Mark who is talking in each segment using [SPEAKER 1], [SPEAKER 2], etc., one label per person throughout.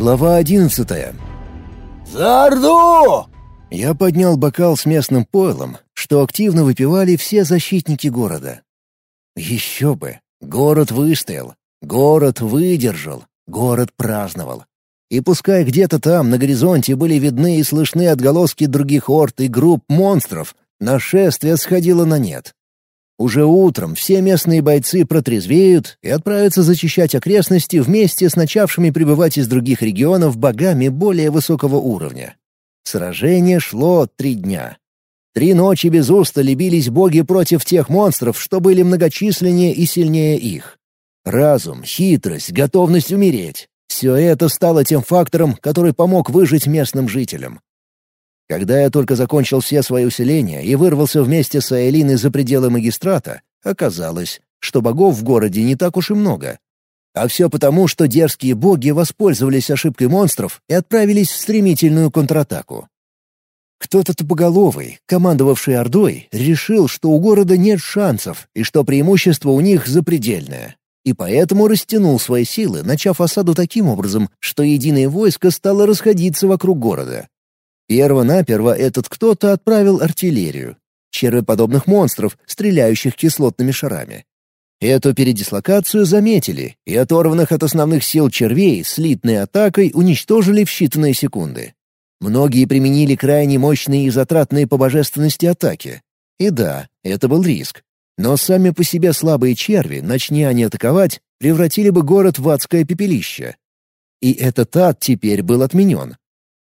[SPEAKER 1] Глава одиннадцатая.
[SPEAKER 2] «За Орду!»
[SPEAKER 1] Я поднял бокал с местным пойлом, что активно выпивали все защитники города. Еще бы! Город выстоял, город выдержал, город праздновал. И пускай где-то там, на горизонте, были видны и слышны отголоски других орд и групп монстров, нашествие сходило на нет. Уже утром все местные бойцы протрезвеют и отправятся зачищать окрестности вместе с начавшими прибывать из других регионов богами более высокого уровня. Сражение шло три дня. Три ночи без устали бились боги против тех монстров, что были многочисленнее и сильнее их. Разум, хитрость, готовность умереть — все это стало тем фактором, который помог выжить местным жителям. Когда я только закончил все свои усиления и вырвался вместе с Айлиной за пределы магистрата, оказалось, что богов в городе не так уж и много. А все потому, что дерзкие боги воспользовались ошибкой монстров и отправились в стремительную контратаку. Кто-то тупоголовый, командовавший Ордой, решил, что у города нет шансов и что преимущество у них запредельное. И поэтому растянул свои силы, начав осаду таким образом, что единое войско стало расходиться вокруг города. Перво-наперво этот кто-то отправил артиллерию. Червеподобных монстров, стреляющих кислотными шарами. Эту передислокацию заметили, и оторванных от основных сил червей слитной атакой уничтожили в считанные секунды. Многие применили крайне мощные и затратные по божественности атаки. И да, это был риск. Но сами по себе слабые черви, начни они атаковать, превратили бы город в адское пепелище. И этот ад теперь был отменен.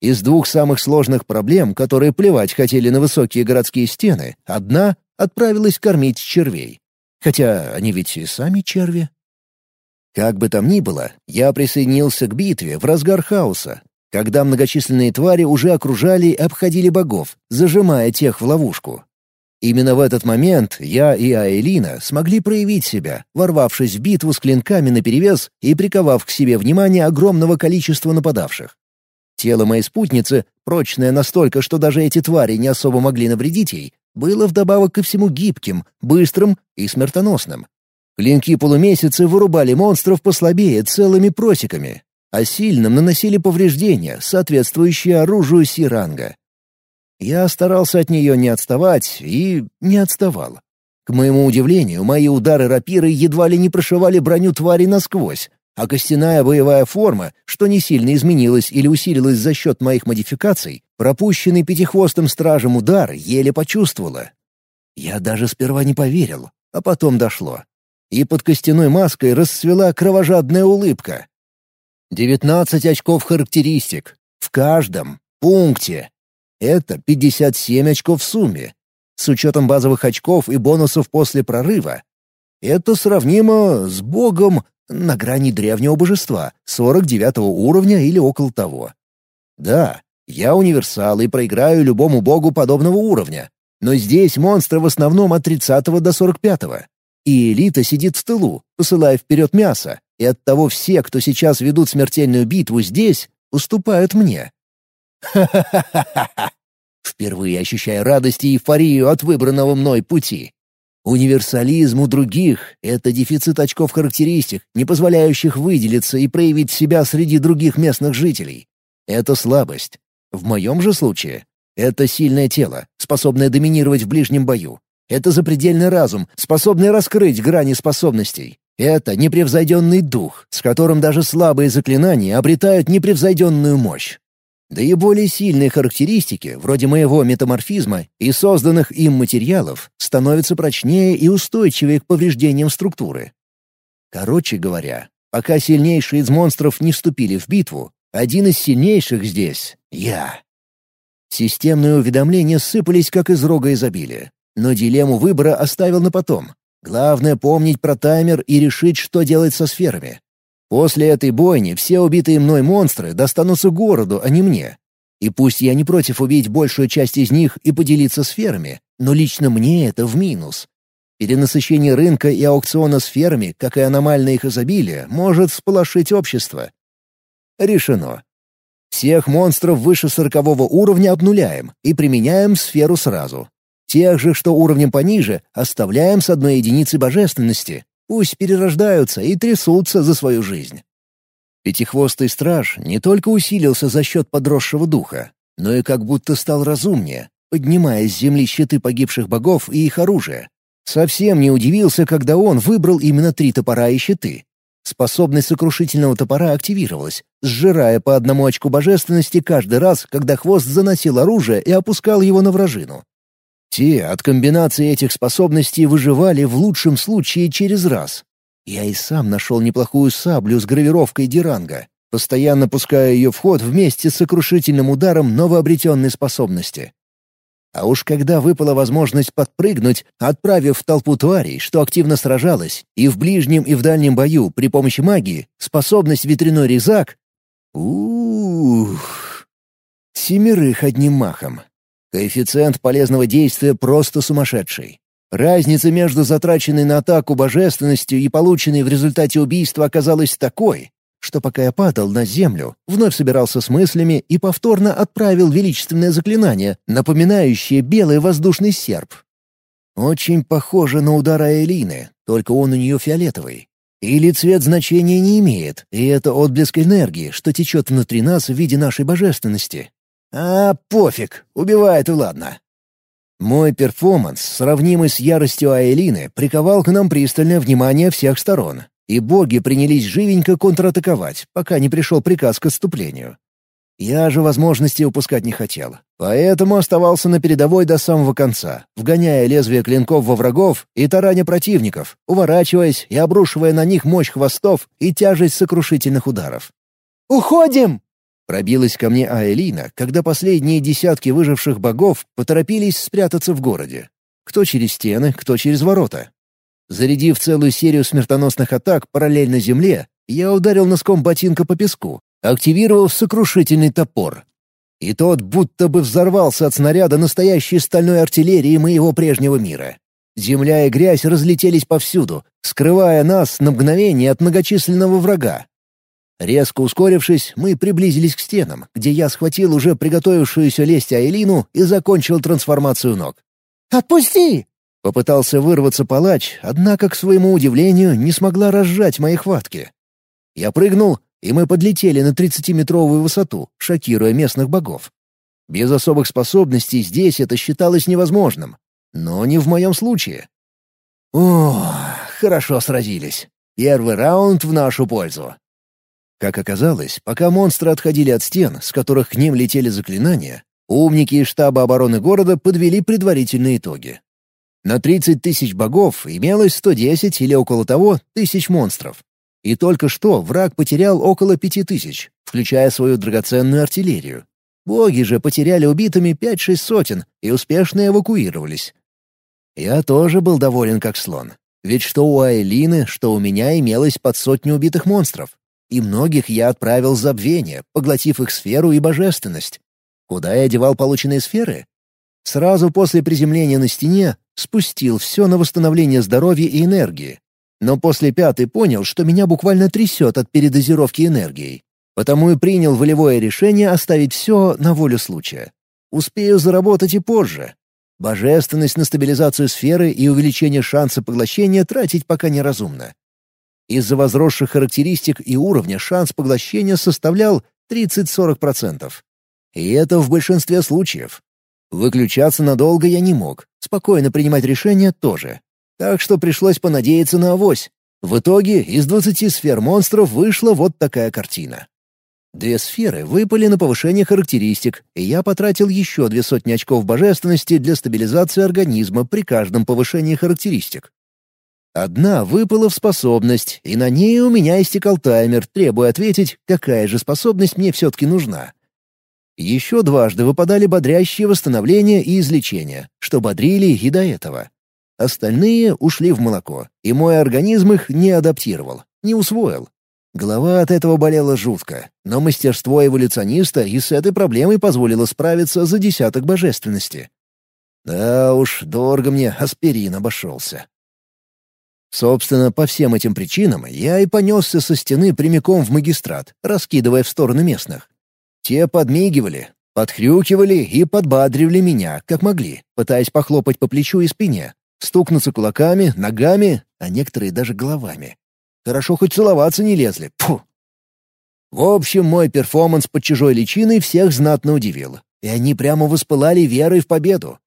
[SPEAKER 1] Из двух самых сложных проблем, которые плевать хотели на высокие городские стены, одна отправилась кормить червей. Хотя они ведь и сами черви. Как бы там ни было, я присоединился к битве в разгар хаоса, когда многочисленные твари уже окружали и обходили богов, зажимая тех в ловушку. Именно в этот момент я и Аэлина смогли проявить себя, ворвавшись в битву с клинками наперевес и приковав к себе внимание огромного количества нападавших. Тело моей спутницы, прочное настолько, что даже эти твари не особо могли навредить ей, было вдобавок ко всему гибким, быстрым и смертоносным. Клинки полумесяца вырубали монстров послабее целыми просеками, а сильным наносили повреждения, соответствующие оружию Сиранга. Я старался от нее не отставать и не отставал. К моему удивлению, мои удары рапиры едва ли не прошивали броню твари насквозь, а костяная боевая форма, что не сильно изменилась или усилилась за счет моих модификаций, пропущенный пятихвостым стражем удар еле почувствовала. Я даже сперва не поверил, а потом дошло. И под костяной маской расцвела кровожадная улыбка. Девятнадцать очков характеристик. В каждом пункте. Это пятьдесят семь очков в сумме. С учетом базовых очков и бонусов после прорыва. Это сравнимо с богом на грани древнего божества, 49 уровня или около того. Да, я универсал и проиграю любому богу подобного уровня, но здесь монстры в основном от 30 до 45 -го. И элита сидит в тылу, посылая вперед мясо, и оттого все, кто сейчас ведут смертельную битву здесь, уступают мне. Ха-ха-ха-ха-ха! Впервые ощущаю радость и эйфорию от выбранного мной пути. Универсализм у других — это дефицит очков характеристик, не позволяющих выделиться и проявить себя среди других местных жителей. Это слабость. В моем же случае — это сильное тело, способное доминировать в ближнем бою. Это запредельный разум, способный раскрыть грани способностей. Это непревзойденный дух, с которым даже слабые заклинания обретают непревзойденную мощь. Да и более сильные характеристики, вроде моего метаморфизма и созданных им материалов, становятся прочнее и устойчивее к повреждениям структуры. Короче говоря, пока сильнейшие из монстров не вступили в битву, один из сильнейших здесь — я. Системные уведомления сыпались как из рога изобилия, но дилемму выбора оставил на потом. Главное — помнить про таймер и решить, что делать со сферами. После этой бойни все убитые мной монстры достанутся городу, а не мне. И пусть я не против убить большую часть из них и поделиться сферами, но лично мне это в минус. Перенасыщение рынка и аукциона сферами, как и аномальное их изобилие, может всполошить общество. Решено. Всех монстров выше сорокового уровня обнуляем и применяем сферу сразу. Тех же, что уровнем пониже, оставляем с одной единицей божественности, Пусть перерождаются и трясутся за свою жизнь. Пятихвостый страж не только усилился за счет подросшего духа, но и как будто стал разумнее, поднимая с земли щиты погибших богов и их оружие. Совсем не удивился, когда он выбрал именно три топора и щиты. Способность сокрушительного топора активировалась, сжирая по одному очку божественности каждый раз, когда хвост заносил оружие и опускал его на вражину. Те от комбинации этих способностей выживали в лучшем случае через раз. Я и сам нашел неплохую саблю с гравировкой Диранга, постоянно пуская ее в ход вместе с сокрушительным ударом новообретенной способности. А уж когда выпала возможность подпрыгнуть, отправив в толпу тварей, что активно сражалась, и в ближнем и в дальнем бою при помощи магии, способность ветряной резак... Ух... Семерых одним махом. Коэффициент полезного действия просто сумасшедший. Разница между затраченной на атаку божественностью и полученной в результате убийства оказалась такой, что пока я падал на землю, вновь собирался с мыслями и повторно отправил величественное заклинание, напоминающее белый воздушный серп. Очень похоже на удар Аэлины, только он у нее фиолетовый. Или цвет значения не имеет, и это отблеск энергии, что течет внутри нас в виде нашей божественности. А, пофиг, убивает и ладно. Мой перформанс, сравнимый с яростью Аэлины, приковал к нам пристальное внимание всех сторон, и боги принялись живенько контратаковать, пока не пришел приказ к отступлению. Я же возможности упускать не хотел, поэтому оставался на передовой до самого конца, вгоняя лезвие клинков во врагов и тараня противников, уворачиваясь и обрушивая на них мощь хвостов и тяжесть сокрушительных ударов. «Уходим!» Пробилась ко мне Аэлина, когда последние десятки выживших богов поторопились спрятаться в городе. Кто через стены, кто через ворота. Зарядив целую серию смертоносных атак параллельно земле, я ударил носком ботинка по песку, активировав сокрушительный топор. И тот будто бы взорвался от снаряда настоящей стальной артиллерии моего прежнего мира. Земля и грязь разлетелись повсюду, скрывая нас на мгновение от многочисленного врага. Резко ускорившись, мы приблизились к стенам, где я схватил уже приготовившуюся лезть Айлину и закончил трансформацию ног. «Отпусти!» Попытался вырваться палач, однако, к своему удивлению, не смогла разжать мои хватки. Я прыгнул, и мы подлетели на тридцатиметровую высоту, шокируя местных богов. Без особых способностей здесь это считалось невозможным. Но не в моем случае. О, хорошо сразились. Первый раунд в нашу пользу. Как оказалось, пока монстры отходили от стен, с которых к ним летели заклинания, умники из штаба обороны города подвели предварительные итоги. На 30 тысяч богов имелось 110 или около того тысяч монстров. И только что враг потерял около пяти тысяч, включая свою драгоценную артиллерию. Боги же потеряли убитыми пять-шесть сотен и успешно эвакуировались. Я тоже был доволен как слон. Ведь что у Айлины, что у меня имелось под сотню убитых монстров. И многих я отправил в забвение, поглотив их сферу и божественность. Куда я девал полученные сферы? Сразу после приземления на стене спустил все на восстановление здоровья и энергии. Но после пятой понял, что меня буквально трясет от передозировки энергией. Потому и принял волевое решение оставить все на волю случая. Успею заработать и позже. Божественность на стабилизацию сферы и увеличение шанса поглощения тратить пока неразумно. Из-за возросших характеристик и уровня шанс поглощения составлял 30-40%. И это в большинстве случаев. Выключаться надолго я не мог, спокойно принимать решения тоже. Так что пришлось понадеяться на авось. В итоге из 20 сфер монстров вышла вот такая картина. Две сферы выпали на повышение характеристик, и я потратил еще две сотни очков божественности для стабилизации организма при каждом повышении характеристик. Одна выпала в способность, и на ней у меня истекал таймер, требуя ответить, какая же способность мне все-таки нужна. Еще дважды выпадали бодрящие восстановления и излечения, что бодрили и до этого. Остальные ушли в молоко, и мой организм их не адаптировал, не усвоил. Голова от этого болела жутко, но мастерство эволюциониста и с этой проблемой позволило справиться за десяток божественности. Да уж, дорого мне аспирин обошелся. Собственно, по всем этим причинам я и понесся со стены прямиком в магистрат, раскидывая в стороны местных. Те подмигивали, подхрюкивали и подбадривали меня, как могли, пытаясь похлопать по плечу и спине, стукнуться кулаками, ногами, а некоторые даже головами. Хорошо хоть целоваться не лезли. Фу! В общем, мой перформанс под чужой личиной всех знатно удивил, и они прямо воспылали верой в победу.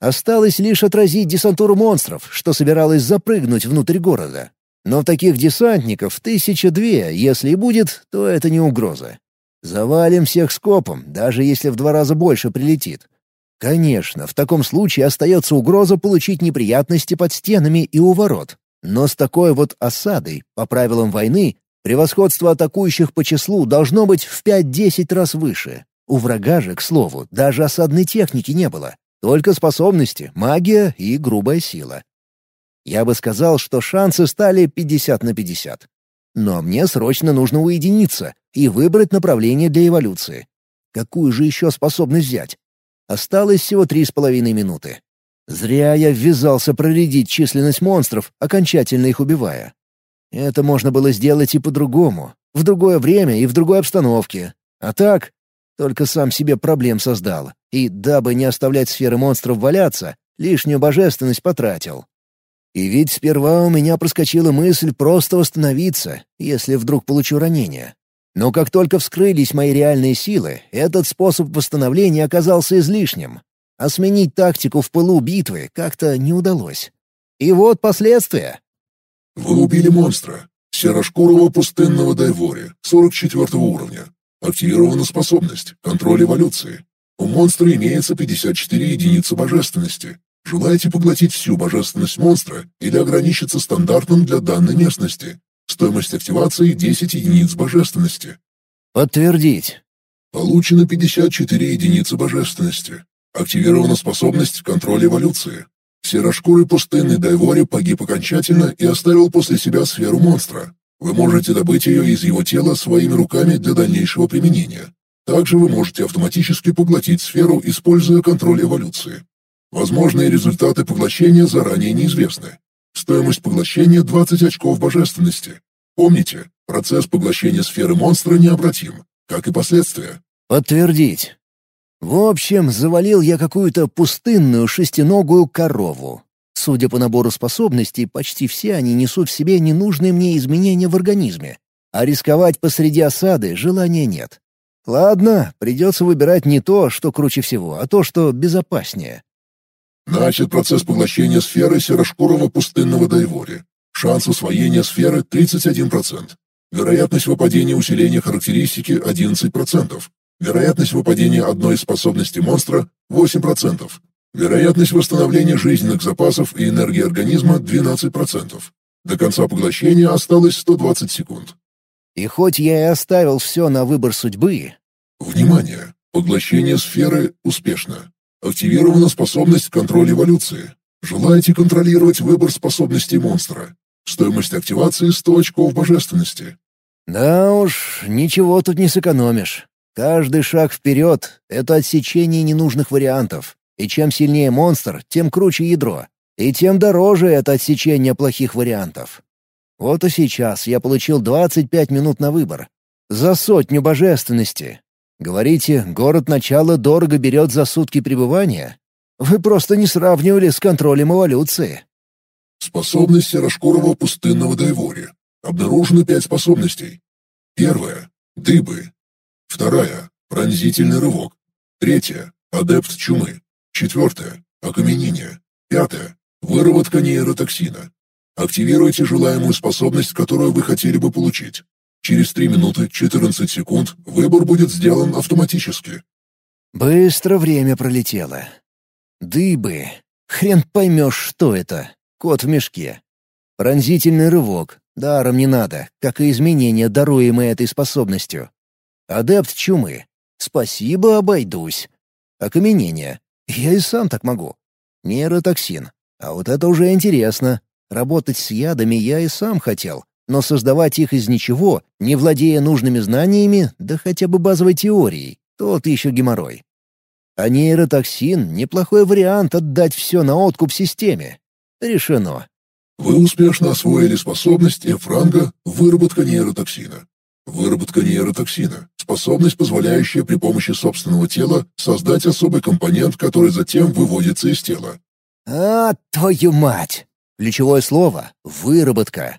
[SPEAKER 1] Осталось лишь отразить десантуру монстров, что собиралась запрыгнуть внутрь города. Но таких десантников тысяча две, если и будет, то это не угроза. Завалим всех скопом, даже если в два раза больше прилетит. Конечно, в таком случае остается угроза получить неприятности под стенами и у ворот. Но с такой вот осадой, по правилам войны, превосходство атакующих по числу должно быть в 5-10 раз выше. У врага же, к слову, даже осадной техники не было. Только способности, магия и грубая сила. Я бы сказал, что шансы стали 50 на 50. Но мне срочно нужно уединиться и выбрать направление для эволюции. Какую же еще способность взять? Осталось всего три с половиной минуты. Зря я ввязался проредить численность монстров, окончательно их убивая. Это можно было сделать и по-другому, в другое время и в другой обстановке. А так, только сам себе проблем создал. И, дабы не оставлять сферы монстров валяться, лишнюю божественность потратил. И ведь сперва у меня проскочила мысль просто восстановиться, если вдруг получу ранение. Но как только вскрылись мои реальные силы, этот способ восстановления оказался излишним. А сменить тактику в пылу битвы как-то не удалось. И вот последствия.
[SPEAKER 3] Вы убили монстра. Серошкурого пустынного Дайвори, 44 уровня. Активирована способность «Контроль эволюции». У монстра имеется 54 единицы божественности. Желаете поглотить всю божественность монстра или ограничиться стандартным для данной местности? Стоимость активации 10 единиц божественности.
[SPEAKER 1] Подтвердить.
[SPEAKER 3] Получено 54 единицы божественности. Активирована способность «Контроль эволюции». Серошкурый пустынный Дайвори погиб окончательно и оставил после себя сферу монстра. Вы можете добыть ее из его тела своими руками для дальнейшего применения. Также вы можете автоматически поглотить сферу, используя контроль эволюции. Возможные результаты поглощения заранее неизвестны. Стоимость поглощения 20 очков божественности. Помните, процесс поглощения сферы монстра необратим, как и последствия.
[SPEAKER 1] Подтвердить. В общем, завалил я какую-то пустынную шестиногую корову. Судя по набору способностей, почти все они несут в себе ненужные мне изменения в организме. А рисковать посреди осады желания нет. Ладно, придется выбирать не то, что круче всего, а то, что безопаснее.
[SPEAKER 3] Начат процесс поглощения сферы серошкурого пустынного Дайвори. Шанс усвоения сферы 31%. Вероятность выпадения усиления характеристики 11%. Вероятность выпадения одной из способностей монстра 8%. Вероятность восстановления жизненных запасов и энергии организма 12%. До конца поглощения осталось 120 секунд.
[SPEAKER 1] И хоть я и оставил все на выбор судьбы...
[SPEAKER 3] Внимание! Поглощение сферы успешно. Активирована способность контроль эволюции. Желаете контролировать выбор способностей монстра. Стоимость активации 100 очков божественности.
[SPEAKER 1] Да уж, ничего тут не сэкономишь. Каждый шаг вперед — это отсечение ненужных вариантов. И чем сильнее монстр, тем круче ядро. И тем дороже это отсечение плохих вариантов. Вот и сейчас я получил 25 минут на выбор. За сотню божественности. Говорите, город начала дорого берет за сутки пребывания? Вы просто не сравнивали с контролем эволюции.
[SPEAKER 3] Способность серошкурого пустынного Дайвори. Обнаружено пять способностей. Первая — дыбы. Вторая — пронзительный рывок. Третья — адепт чумы. Четвертая — окаменение. Пятая — выработка нейротоксина. Активируйте желаемую способность, которую вы хотели бы получить. Через 3 минуты 14 секунд выбор будет сделан автоматически.
[SPEAKER 1] Быстро время пролетело. Дыбы. Хрен поймешь, что это. Кот в мешке. Пронзительный рывок. Даром не надо, как и изменения, даруемые этой способностью. Адепт чумы. Спасибо, обойдусь. Окаменение. Я и сам так могу. Нейротоксин. А вот это уже интересно. Работать с ядами я и сам хотел но создавать их из ничего, не владея нужными знаниями, да хотя бы базовой теорией, тот еще геморрой. А нейротоксин — неплохой вариант отдать все на откуп системе. Решено.
[SPEAKER 3] Вы успешно освоили способность F-ранга выработка нейротоксина. Выработка нейротоксина — способность, позволяющая при помощи собственного тела создать особый компонент, который затем выводится из тела.
[SPEAKER 1] А, твою мать! Ключевое слово — выработка.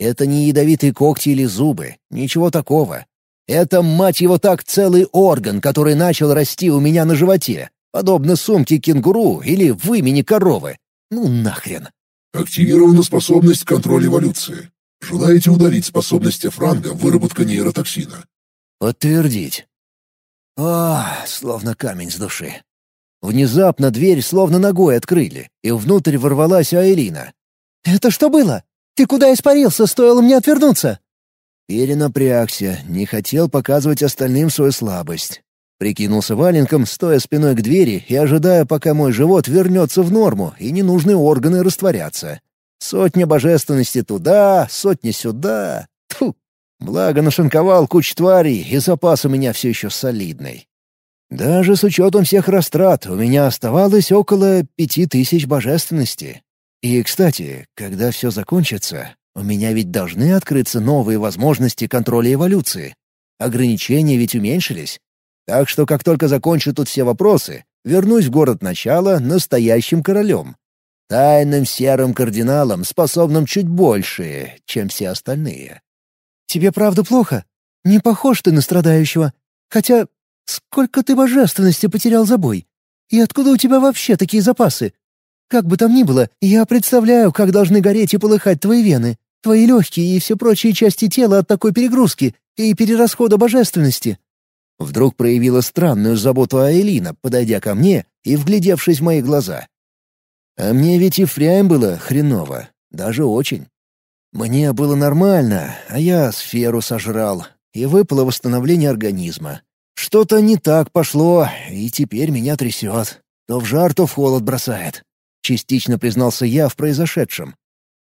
[SPEAKER 1] Это не ядовитые когти или зубы, ничего такого. Это, мать его так, целый орган, который начал расти у меня на животе, подобно сумке кенгуру или вымени коровы. Ну нахрен.
[SPEAKER 3] Активирована способность контроля эволюции. Желаете удалить способности франга выработка нейротоксина?
[SPEAKER 1] Подтвердить. А, словно камень с души. Внезапно дверь словно ногой открыли, и внутрь ворвалась Айлина.
[SPEAKER 4] «Это что было? Ты куда испарился, стоило мне отвернуться?»
[SPEAKER 1] Перенапрягся, не хотел показывать остальным свою слабость. Прикинулся валенком, стоя спиной к двери и ожидая, пока мой живот вернется в норму и ненужные органы растворятся. Сотня божественности туда, сотня сюда. Тьфу! Благо нашинковал кучу тварей, и запас у меня все еще солидный. Даже с учетом всех растрат у меня оставалось около пяти тысяч божественности. И, кстати, когда все закончится, у меня ведь должны открыться новые возможности контроля эволюции. Ограничения ведь уменьшились. Так что как только закончу тут все вопросы, вернусь в город начала настоящим королем. Тайным серым кардиналом, способным чуть больше, чем все остальные.
[SPEAKER 4] «Тебе правда плохо? Не похож ты на страдающего. Хотя сколько ты божественности потерял за бой? И откуда у тебя вообще такие запасы? Как бы там ни было, я представляю, как должны гореть и полыхать твои вены. Твои легкие и все прочие части тела от такой перегрузки и перерасхода божественности».
[SPEAKER 1] Вдруг проявила странную заботу Аэлина, подойдя ко мне и вглядевшись в мои глаза. А мне ведь и впрямь было хреново, даже очень. Мне было нормально, а я сферу сожрал, и выпало восстановление организма. Что-то не так пошло, и теперь меня трясет. То в жар, то в холод бросает. Частично признался я в произошедшем.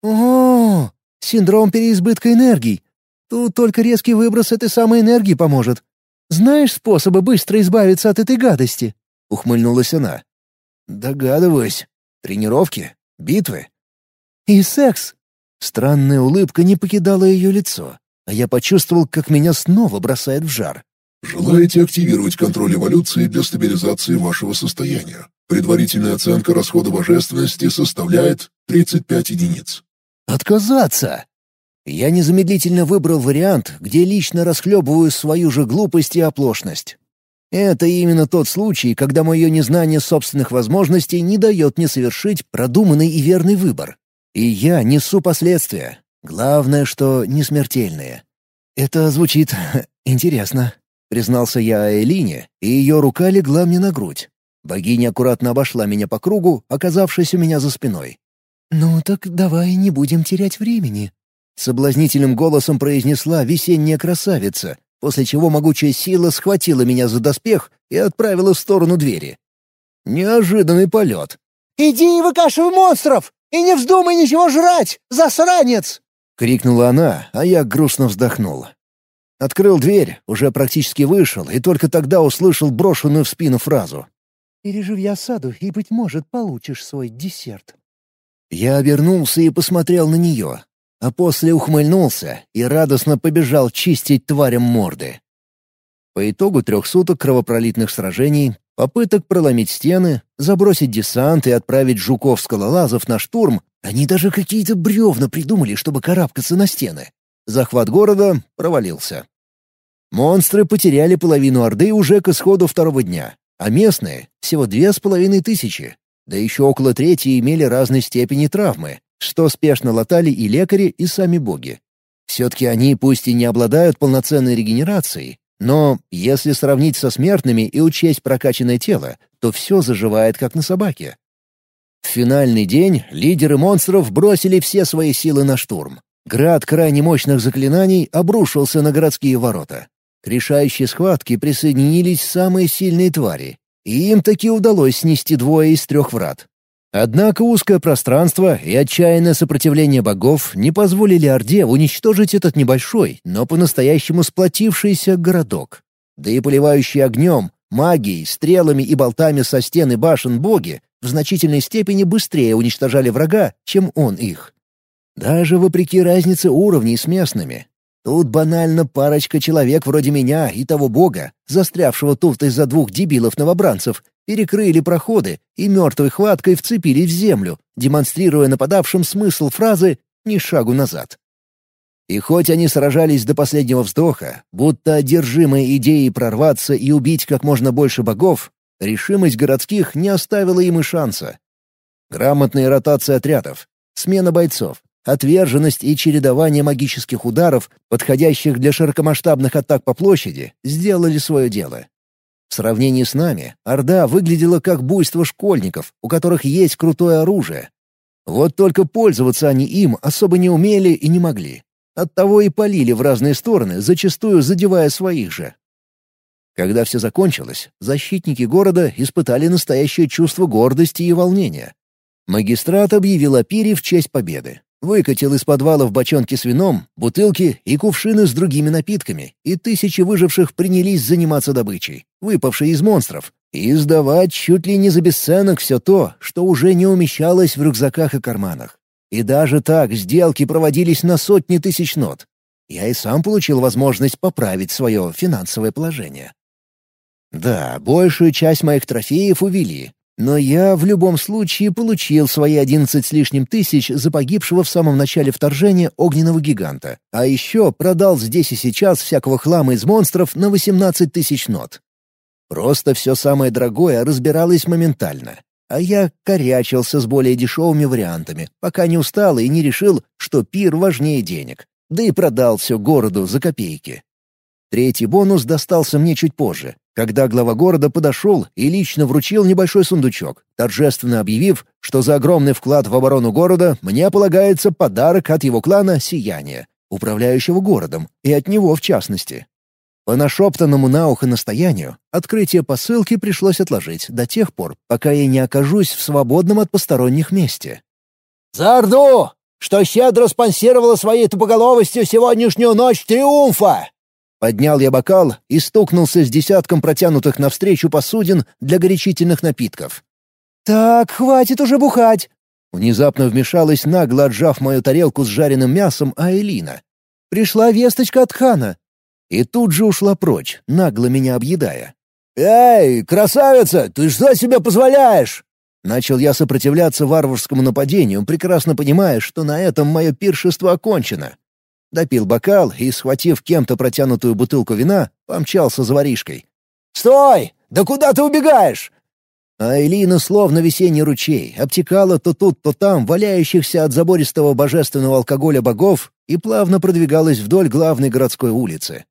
[SPEAKER 4] О, Синдром переизбытка энергий. Тут только резкий выброс этой самой энергии поможет. Знаешь способы быстро избавиться от этой гадости?»
[SPEAKER 1] — ухмыльнулась она. «Догадываюсь. Тренировки? Битвы?»
[SPEAKER 4] «И секс!»
[SPEAKER 1] Странная улыбка не покидала ее лицо, а я почувствовал, как меня снова бросает в жар.
[SPEAKER 3] «Желаете активировать контроль эволюции для стабилизации вашего состояния? Предварительная оценка расхода божественности составляет 35 единиц.
[SPEAKER 1] Отказаться! Я незамедлительно выбрал вариант, где лично расхлебываю свою же глупость и оплошность. Это именно тот случай, когда мое незнание собственных возможностей не дает мне совершить продуманный и верный выбор. И я несу последствия. Главное, что не смертельные. Это звучит интересно, признался я Элине, и ее рука легла мне на грудь. Богиня аккуратно обошла меня по кругу, оказавшись у меня за спиной.
[SPEAKER 4] «Ну так давай не будем терять времени», —
[SPEAKER 1] соблазнительным голосом произнесла весенняя красавица, после чего могучая сила схватила меня за доспех и отправила в сторону двери. Неожиданный полет.
[SPEAKER 4] «Иди и выкашивай монстров! И не вздумай ничего жрать, засранец!»
[SPEAKER 1] — крикнула она, а я грустно вздохнул. Открыл дверь, уже практически вышел, и только тогда услышал брошенную в спину фразу.
[SPEAKER 4] «Переживи осаду, и, быть может, получишь свой десерт».
[SPEAKER 1] Я обернулся и посмотрел на нее, а после ухмыльнулся и радостно побежал чистить тварям морды. По итогу трех суток кровопролитных сражений, попыток проломить стены, забросить десант и отправить жуков-скалолазов на штурм, они даже какие-то бревна придумали, чтобы карабкаться на стены. Захват города провалился. Монстры потеряли половину Орды уже к исходу второго дня, а местные — всего две с половиной тысячи. Да еще около трети имели разной степени травмы, что спешно латали и лекари, и сами боги. Все-таки они пусть и не обладают полноценной регенерацией, но если сравнить со смертными и учесть прокачанное тело, то все заживает как на собаке. В финальный день лидеры монстров бросили все свои силы на штурм. Град крайне мощных заклинаний обрушился на городские ворота. К решающей схватке присоединились самые сильные твари, и им таки удалось снести двое из трех врат. Однако узкое пространство и отчаянное сопротивление богов не позволили Орде уничтожить этот небольшой, но по-настоящему сплотившийся городок. Да и поливающие огнем, магией, стрелами и болтами со стены башен боги в значительной степени быстрее уничтожали врага, чем он их. Даже вопреки разнице уровней с местными, Тут банально парочка человек вроде меня и того бога, застрявшего тут из-за двух дебилов-новобранцев, перекрыли проходы и мертвой хваткой вцепились в землю, демонстрируя нападавшим смысл фразы «ни шагу назад». И хоть они сражались до последнего вздоха, будто одержимые идеей прорваться и убить как можно больше богов, решимость городских не оставила им и шанса. Грамотная ротация отрядов, смена бойцов, отверженность и чередование магических ударов, подходящих для широкомасштабных атак по площади, сделали свое дело. В сравнении с нами, Орда выглядела как буйство школьников, у которых есть крутое оружие. Вот только пользоваться они им особо не умели и не могли. Оттого и полили в разные стороны, зачастую задевая своих же. Когда все закончилось, защитники города испытали настоящее чувство гордости и волнения. Магистрат объявил о пире в честь победы. Выкатил из подвала в бочонки с вином, бутылки и кувшины с другими напитками, и тысячи выживших принялись заниматься добычей, выпавшей из монстров, и сдавать чуть ли не за бесценок все то, что уже не умещалось в рюкзаках и карманах. И даже так сделки проводились на сотни тысяч нот. Я и сам получил возможность поправить свое финансовое положение. Да, большую часть моих трофеев увели, но я в любом случае получил свои одиннадцать с лишним тысяч за погибшего в самом начале вторжения огненного гиганта, а еще продал здесь и сейчас всякого хлама из монстров на восемнадцать тысяч нот. Просто все самое дорогое разбиралось моментально. А я корячился с более дешевыми вариантами, пока не устал и не решил, что пир важнее денег. Да и продал все городу за копейки. Третий бонус достался мне чуть позже, когда глава города подошел и лично вручил небольшой сундучок, торжественно объявив, что за огромный вклад в оборону города мне полагается подарок от его клана «Сияние», управляющего городом, и от него в частности. По нашептанному на ухо настоянию, открытие посылки пришлось отложить до тех пор, пока я не окажусь в свободном от посторонних месте.
[SPEAKER 2] «За Орду, что щедро спонсировала своей тупоголовостью сегодняшнюю ночь триумфа!»
[SPEAKER 1] Поднял я бокал и стукнулся с десятком протянутых навстречу посудин для горячительных напитков.
[SPEAKER 4] «Так, хватит уже бухать!»
[SPEAKER 1] Внезапно вмешалась, нагло отжав мою тарелку с жареным мясом Аэлина.
[SPEAKER 4] «Пришла весточка от хана.
[SPEAKER 1] И тут же ушла прочь, нагло меня объедая.
[SPEAKER 2] «Эй, красавица, ты что себе позволяешь?»
[SPEAKER 1] Начал я сопротивляться варварскому нападению, прекрасно понимая, что на этом мое пиршество окончено. Допил бокал и, схватив кем-то протянутую бутылку вина, помчался за воришкой.
[SPEAKER 2] «Стой! Да куда ты убегаешь?»
[SPEAKER 1] А Элина, словно весенний ручей, обтекала то тут, то там валяющихся от забористого божественного алкоголя богов и плавно продвигалась вдоль главной городской улицы.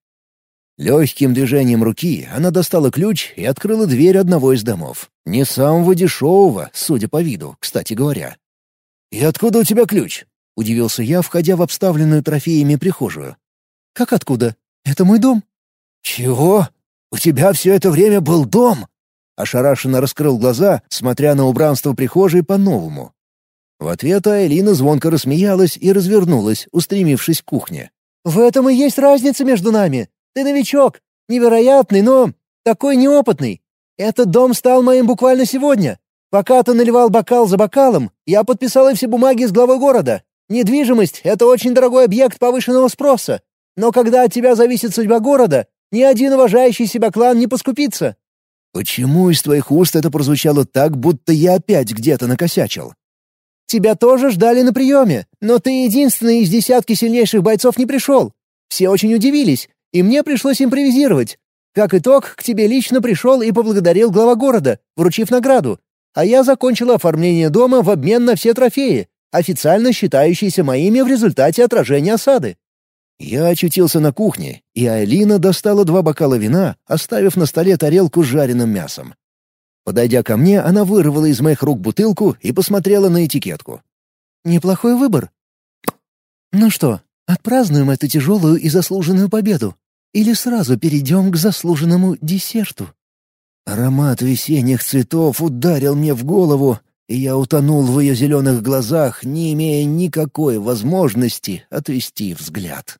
[SPEAKER 1] Легким движением руки она достала ключ и открыла дверь одного из домов. Не самого дешевого, судя по виду, кстати говоря. «И откуда у тебя ключ?» — удивился я, входя в обставленную трофеями прихожую.
[SPEAKER 4] «Как откуда? Это мой дом».
[SPEAKER 2] «Чего? У тебя все это время был дом?»
[SPEAKER 1] Ошарашенно раскрыл глаза, смотря на убранство прихожей по-новому. В ответ Айлина звонко рассмеялась и развернулась, устремившись к кухне.
[SPEAKER 4] «В этом и есть разница между нами. Ты новичок, невероятный, но такой неопытный. Этот дом стал моим буквально сегодня. Пока ты наливал бокал за бокалом, я подписала все бумаги с главой города. Недвижимость — это очень дорогой объект повышенного спроса. Но когда от тебя зависит судьба города, ни один уважающий себя клан не поскупится».
[SPEAKER 1] «Почему из твоих уст это прозвучало так, будто я опять где-то накосячил?»
[SPEAKER 4] «Тебя тоже ждали на приеме, но ты единственный из десятки сильнейших бойцов не пришел. Все очень удивились, и мне пришлось импровизировать. Как итог, к тебе лично пришел и поблагодарил глава города, вручив награду. А я закончил оформление дома в обмен на все трофеи, официально считающиеся моими в результате отражения осады.
[SPEAKER 1] Я очутился на кухне, и Айлина достала два бокала вина, оставив на столе тарелку с жареным мясом. Подойдя ко мне, она вырвала из моих рук бутылку и посмотрела на этикетку.
[SPEAKER 4] «Неплохой выбор. Ну что, отпразднуем эту тяжелую и заслуженную победу?» Или сразу перейдем к заслуженному десерту?»
[SPEAKER 1] Аромат весенних цветов ударил мне в голову, и я утонул в ее зеленых глазах, не имея никакой возможности отвести взгляд.